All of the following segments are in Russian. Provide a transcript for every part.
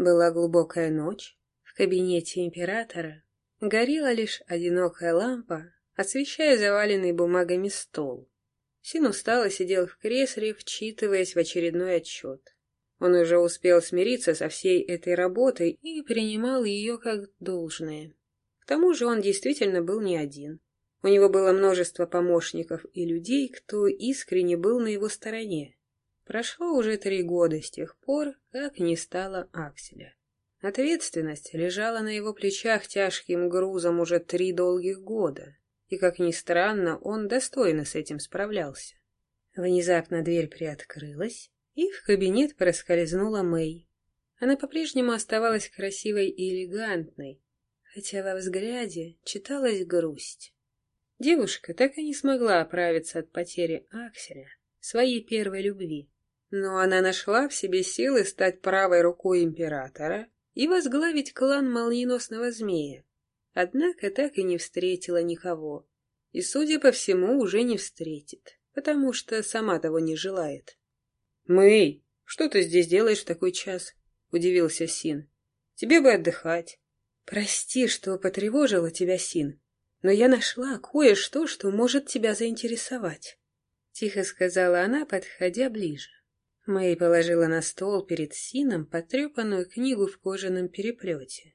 Была глубокая ночь. В кабинете императора горела лишь одинокая лампа, освещая заваленный бумагами стол. Син устало сидел в кресле, вчитываясь в очередной отчет. Он уже успел смириться со всей этой работой и принимал ее как должное. К тому же он действительно был не один. У него было множество помощников и людей, кто искренне был на его стороне. Прошло уже три года с тех пор, как не стало Акселя. Ответственность лежала на его плечах тяжким грузом уже три долгих года, и, как ни странно, он достойно с этим справлялся. Внезапно дверь приоткрылась, и в кабинет проскользнула Мэй. Она по-прежнему оставалась красивой и элегантной, хотя во взгляде читалась грусть. Девушка так и не смогла оправиться от потери Акселя, своей первой любви. Но она нашла в себе силы стать правой рукой императора и возглавить клан молниеносного змея. Однако так и не встретила никого. И, судя по всему, уже не встретит, потому что сама того не желает. «Мэй, что ты здесь делаешь в такой час?» — удивился Син. «Тебе бы отдыхать». «Прости, что потревожила тебя, Син, но я нашла кое-что, что может тебя заинтересовать», — тихо сказала она, подходя ближе. Мэй положила на стол перед Сином потрепанную книгу в кожаном переплете.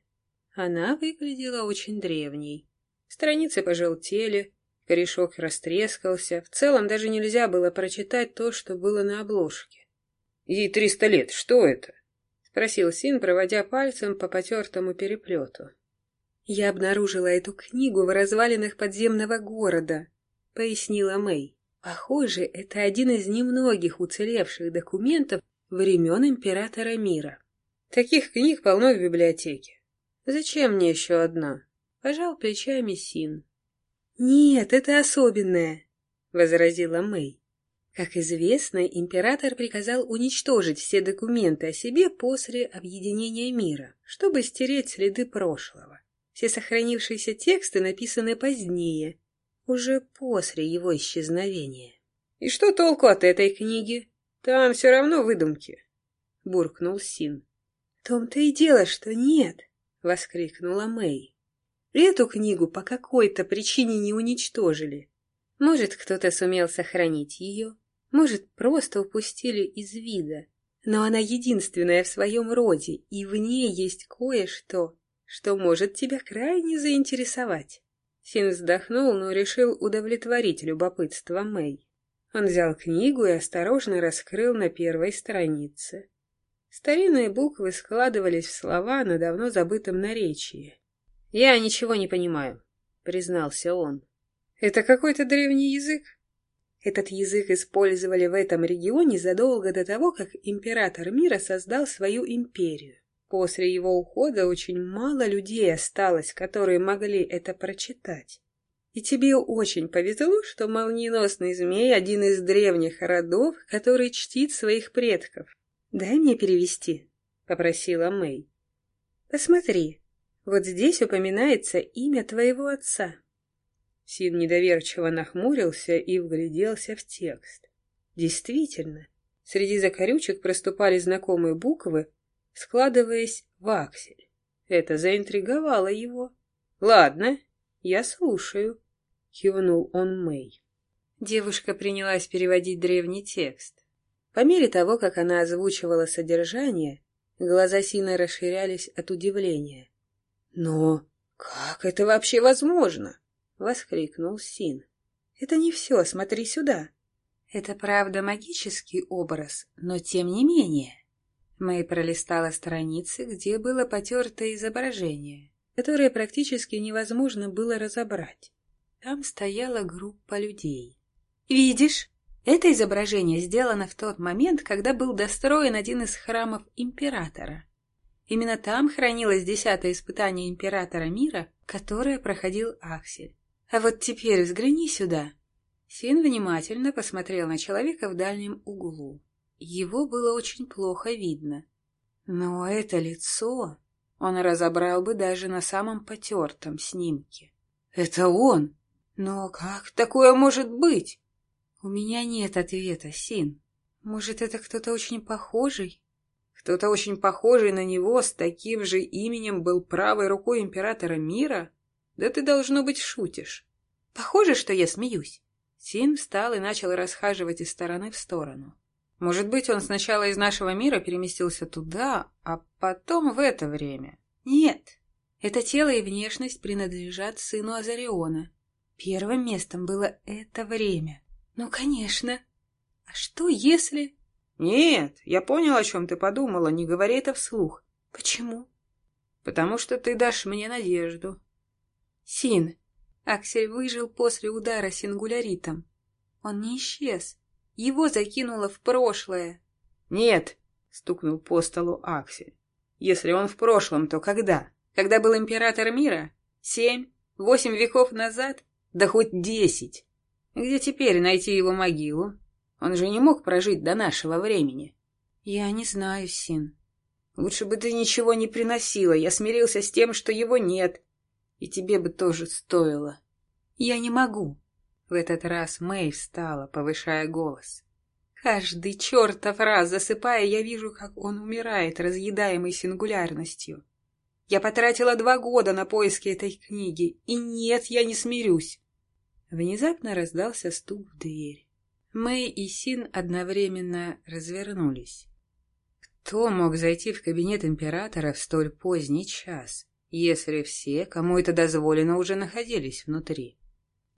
Она выглядела очень древней. Страницы пожелтели, корешок растрескался, в целом даже нельзя было прочитать то, что было на обложке. «Ей триста лет, что это?» — спросил Син, проводя пальцем по потертому переплету. «Я обнаружила эту книгу в развалинах подземного города», — пояснила Мэй. «Похоже, это один из немногих уцелевших документов времен императора мира. Таких книг полно в библиотеке. Зачем мне еще одна?» Пожал плечами Син. «Нет, это особенное», — возразила Мэй. Как известно, император приказал уничтожить все документы о себе после объединения мира, чтобы стереть следы прошлого. Все сохранившиеся тексты написаны позднее, уже после его исчезновения. «И что толку от этой книги? Там все равно выдумки», — буркнул Син. «В том-то и дело, что нет», — воскликнула Мэй. «Эту книгу по какой-то причине не уничтожили. Может, кто-то сумел сохранить ее, может, просто упустили из вида. Но она единственная в своем роде, и в ней есть кое-что, что может тебя крайне заинтересовать. Син вздохнул, но решил удовлетворить любопытство Мэй. Он взял книгу и осторожно раскрыл на первой странице. Старинные буквы складывались в слова на давно забытом наречии. «Я ничего не понимаю», — признался он. «Это какой-то древний язык?» Этот язык использовали в этом регионе задолго до того, как император мира создал свою империю. После его ухода очень мало людей осталось, которые могли это прочитать. И тебе очень повезло, что молниеносный змей — один из древних родов, который чтит своих предков. «Дай мне перевести», — попросила Мэй. «Посмотри, вот здесь упоминается имя твоего отца». Син недоверчиво нахмурился и вгляделся в текст. Действительно, среди закорючек проступали знакомые буквы, складываясь в аксель. Это заинтриговало его. «Ладно, я слушаю», — кивнул он Мэй. Девушка принялась переводить древний текст. По мере того, как она озвучивала содержание, глаза Сина расширялись от удивления. «Но как это вообще возможно?» — воскликнул Син. «Это не все, смотри сюда. Это правда магический образ, но тем не менее...» Мэй пролистала страницы, где было потертое изображение, которое практически невозможно было разобрать. Там стояла группа людей. «Видишь, это изображение сделано в тот момент, когда был достроен один из храмов императора. Именно там хранилось десятое испытание императора мира, которое проходил Аксель. А вот теперь взгляни сюда». Син внимательно посмотрел на человека в дальнем углу. Его было очень плохо видно. Но это лицо он разобрал бы даже на самом потертом снимке. Это он! Но как такое может быть? У меня нет ответа, Син. Может, это кто-то очень похожий? Кто-то очень похожий на него с таким же именем был правой рукой императора мира? Да ты, должно быть, шутишь. Похоже, что я смеюсь. Син встал и начал расхаживать из стороны в сторону. Может быть, он сначала из нашего мира переместился туда, а потом в это время. Нет, это тело и внешность принадлежат сыну Азариона. Первым местом было это время. Ну, конечно. А что если... Нет, я понял, о чем ты подумала, не говори это вслух. Почему? Потому что ты дашь мне надежду. Син. Аксель выжил после удара сингуляритом. Он не исчез. Его закинуло в прошлое. Нет, стукнул по столу Аксель. Если он в прошлом, то когда? Когда был император мира? Семь? Восемь веков назад? Да хоть десять. Где теперь найти его могилу? Он же не мог прожить до нашего времени. Я не знаю, Син. Лучше бы ты ничего не приносила. Я смирился с тем, что его нет. И тебе бы тоже стоило. Я не могу. В этот раз Мэй встала, повышая голос. Каждый чертов раз, засыпая, я вижу, как он умирает, разъедаемый сингулярностью. Я потратила два года на поиски этой книги, и нет, я не смирюсь. Внезапно раздался стук в дверь. Мэй и Син одновременно развернулись. Кто мог зайти в кабинет императора в столь поздний час, если все, кому это дозволено, уже находились внутри?